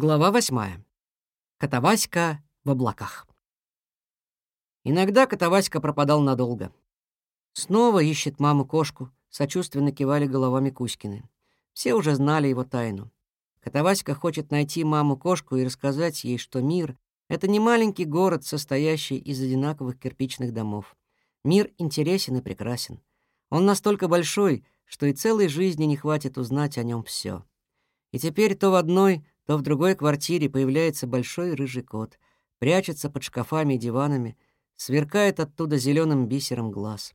Глава восьмая. Котоваська в облаках. Иногда Котоваська пропадал надолго. Снова ищет маму кошку, сочувственно кивали головами Кузькины. Все уже знали его тайну. Котоваська хочет найти маму-кошку и рассказать ей, что мир — это не маленький город, состоящий из одинаковых кирпичных домов. Мир интересен и прекрасен. Он настолько большой, что и целой жизни не хватит узнать о нем все. И теперь то в одной, то в другой квартире появляется большой рыжий кот, прячется под шкафами и диванами, сверкает оттуда зеленым бисером глаз.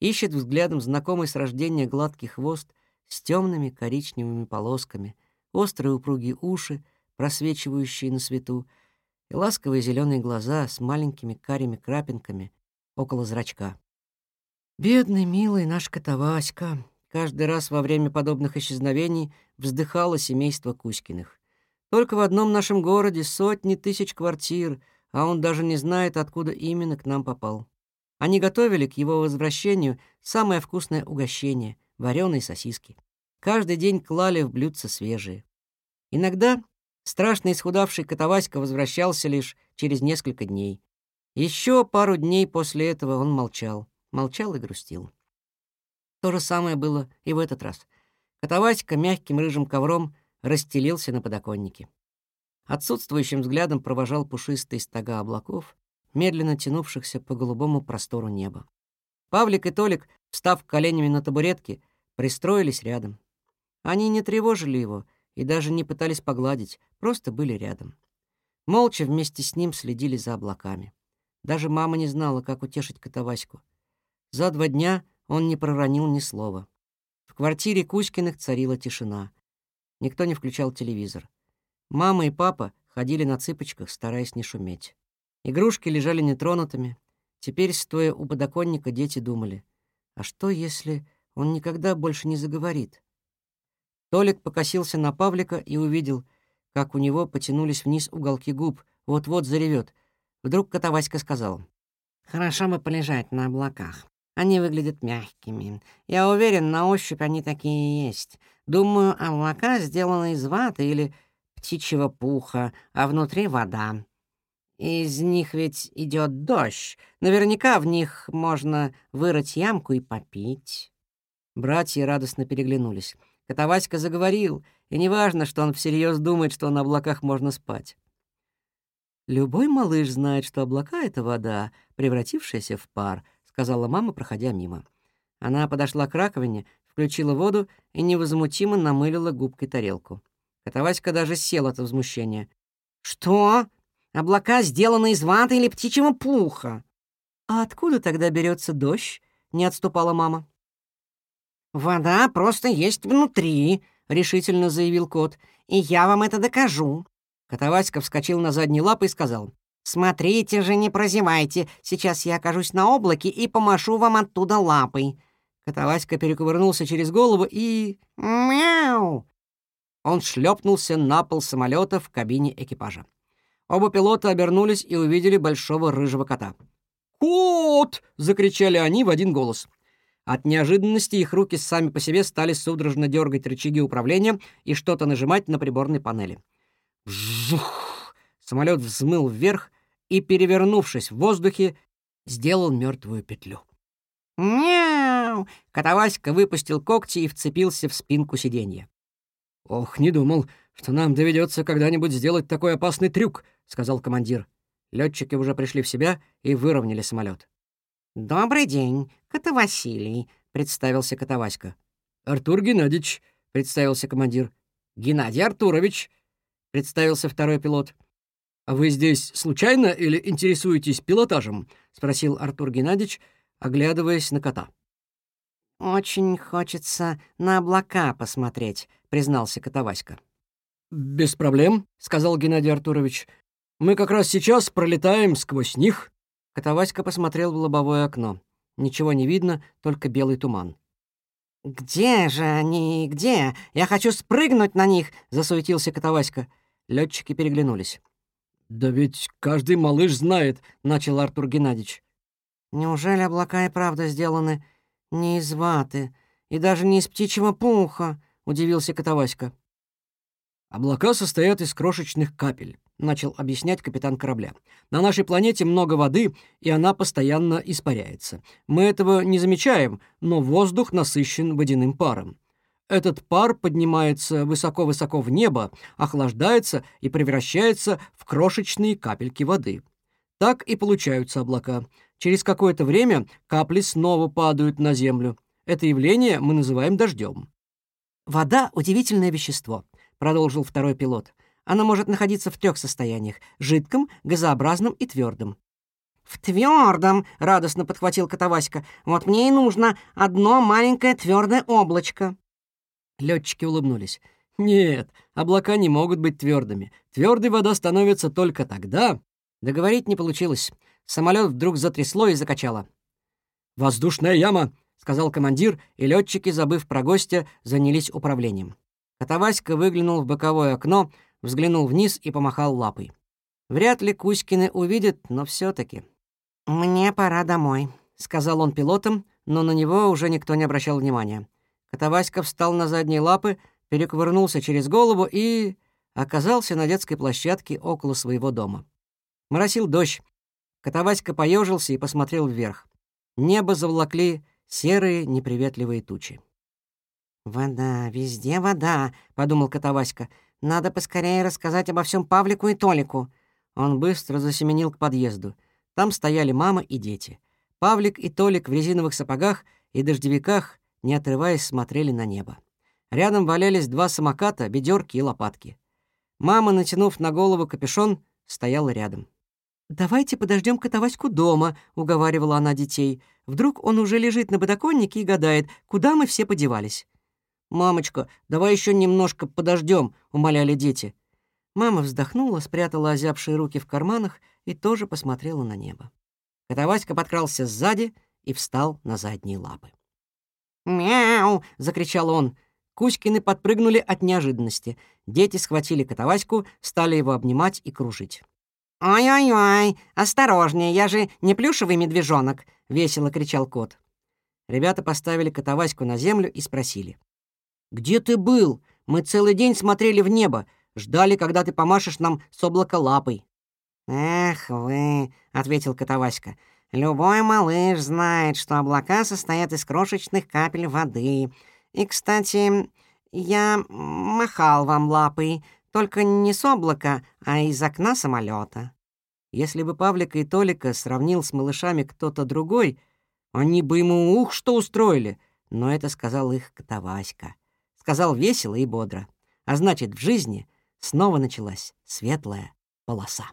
Ищет взглядом знакомый с рождения гладкий хвост с темными коричневыми полосками, острые упругие уши, просвечивающие на свету, и ласковые зеленые глаза с маленькими карими крапинками около зрачка. Бедный, милый наш Котоваська. Каждый раз во время подобных исчезновений вздыхало семейство Кузькиных. Только в одном нашем городе сотни тысяч квартир, а он даже не знает, откуда именно к нам попал. Они готовили к его возвращению самое вкусное угощение — вареные сосиски. Каждый день клали в блюдца свежие. Иногда страшно исхудавший Котоваська возвращался лишь через несколько дней. Еще пару дней после этого он молчал, молчал и грустил. То же самое было и в этот раз. Котоваська мягким рыжим ковром расстелился на подоконнике. Отсутствующим взглядом провожал пушистые стога облаков, медленно тянувшихся по голубому простору неба. Павлик и Толик, встав коленями на табуретке, пристроились рядом. Они не тревожили его и даже не пытались погладить, просто были рядом. Молча вместе с ним следили за облаками. Даже мама не знала, как утешить Котоваську. За два дня он не проронил ни слова. В квартире Кузькиных царила тишина. Никто не включал телевизор. Мама и папа ходили на цыпочках, стараясь не шуметь. Игрушки лежали нетронутыми. Теперь, стоя у подоконника, дети думали, а что, если он никогда больше не заговорит? Толик покосился на Павлика и увидел, как у него потянулись вниз уголки губ, вот-вот заревет. Вдруг Котоваська сказал, «Хорошо бы полежать на облаках. Они выглядят мягкими. Я уверен, на ощупь они такие и есть. Думаю, облака сделаны из ваты или птичьего пуха, а внутри вода. Из них ведь идет дождь. Наверняка в них можно вырыть ямку и попить. Братья радостно переглянулись. Котоваська заговорил, и неважно, что он всерьез думает, что на облаках можно спать. Любой малыш знает, что облака — это вода, превратившаяся в пар — сказала мама, проходя мимо. Она подошла к раковине, включила воду и невозмутимо намылила губкой тарелку. Котоваська даже сел от возмущения. «Что? Облака сделаны из ваты или птичьего пуха?» «А откуда тогда берется дождь?» — не отступала мама. «Вода просто есть внутри», — решительно заявил кот. «И я вам это докажу». Котоваська вскочил на задние лапы и сказал. «Смотрите же, не прозевайте. Сейчас я окажусь на облаке и помашу вам оттуда лапой». Котоваська перекувырнулся через голову и... «Мяу!» Он шлепнулся на пол самолета в кабине экипажа. Оба пилота обернулись и увидели большого рыжего кота. «Кот!» — закричали они в один голос. От неожиданности их руки сами по себе стали судорожно дергать рычаги управления и что-то нажимать на приборной панели. Вжух! Самолет взмыл вверх, и, перевернувшись в воздухе, сделал мертвую петлю. «Мяу!» — Котоваська выпустил когти и вцепился в спинку сиденья. «Ох, не думал, что нам доведется когда-нибудь сделать такой опасный трюк», — сказал командир. Летчики уже пришли в себя и выровняли самолет. «Добрый день, Котовасилий», — представился Котоваська. «Артур Геннадьевич», — представился командир. «Геннадий Артурович», — представился второй пилот. «А вы здесь случайно или интересуетесь пилотажем?» — спросил Артур Геннадьевич, оглядываясь на кота. «Очень хочется на облака посмотреть», — признался Котоваська. «Без проблем», — сказал Геннадий Артурович. «Мы как раз сейчас пролетаем сквозь них». Котоваська посмотрел в лобовое окно. Ничего не видно, только белый туман. «Где же они? Где? Я хочу спрыгнуть на них!» — засуетился Котоваська. Летчики переглянулись. «Да ведь каждый малыш знает», — начал Артур Геннадьевич. «Неужели облака и правда сделаны не из ваты и даже не из птичьего пуха?» — удивился Котоваська. «Облака состоят из крошечных капель», — начал объяснять капитан корабля. «На нашей планете много воды, и она постоянно испаряется. Мы этого не замечаем, но воздух насыщен водяным паром. Этот пар поднимается высоко-высоко в небо, охлаждается и превращается в крошечные капельки воды. Так и получаются облака. Через какое-то время капли снова падают на Землю. Это явление мы называем дождем. «Вода — удивительное вещество», — продолжил второй пилот. «Она может находиться в трех состояниях — жидком, газообразном и твердом. «В твердом!» — радостно подхватил Котоваська. «Вот мне и нужно одно маленькое твердое облачко». Летчики улыбнулись. «Нет, облака не могут быть твердыми. Твердой вода становится только тогда...» Договорить не получилось. Самолет вдруг затрясло и закачало. «Воздушная яма!» — сказал командир, и летчики, забыв про гостя, занялись управлением. Котоваська выглянул в боковое окно, взглянул вниз и помахал лапой. Вряд ли Кузькины увидят, но все таки «Мне пора домой», — сказал он пилотам, но на него уже никто не обращал внимания. Котоваська встал на задние лапы, перекувырнулся через голову и оказался на детской площадке около своего дома. Моросил дождь. Котоваська поежился и посмотрел вверх. Небо заволокли серые неприветливые тучи. «Вода, везде вода», — подумал Котоваська. «Надо поскорее рассказать обо всем Павлику и Толику». Он быстро засеменил к подъезду. Там стояли мама и дети. Павлик и Толик в резиновых сапогах и дождевиках не отрываясь, смотрели на небо. Рядом валялись два самоката, ведерки и лопатки. Мама, натянув на голову капюшон, стояла рядом. «Давайте подождем Котоваську дома», — уговаривала она детей. «Вдруг он уже лежит на подоконнике и гадает, куда мы все подевались». «Мамочка, давай еще немножко подождем», — умоляли дети. Мама вздохнула, спрятала озябшие руки в карманах и тоже посмотрела на небо. Котоваська подкрался сзади и встал на задние лапы. «Мяу!» — закричал он. Кузькины подпрыгнули от неожиданности. Дети схватили Котоваську, стали его обнимать и кружить. «Ой-ой-ой, осторожнее, я же не плюшевый медвежонок!» — весело кричал кот. Ребята поставили Котоваську на землю и спросили. «Где ты был? Мы целый день смотрели в небо, ждали, когда ты помашешь нам с облака лапой». «Эх вы!» — ответил Котоваська. Любой малыш знает, что облака состоят из крошечных капель воды. И, кстати, я махал вам лапой, только не с облака, а из окна самолета. Если бы Павлика и Толика сравнил с малышами кто-то другой, они бы ему ух что устроили. Но это сказал их Котоваська. Сказал весело и бодро. А значит, в жизни снова началась светлая полоса.